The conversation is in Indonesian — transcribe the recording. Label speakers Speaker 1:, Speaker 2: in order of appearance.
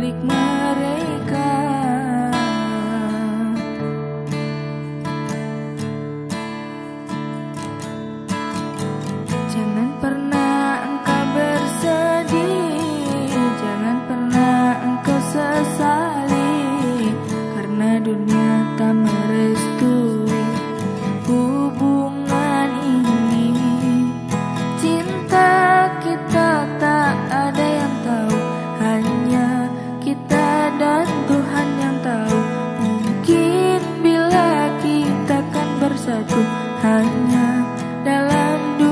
Speaker 1: milikmu. hanya dalam dunia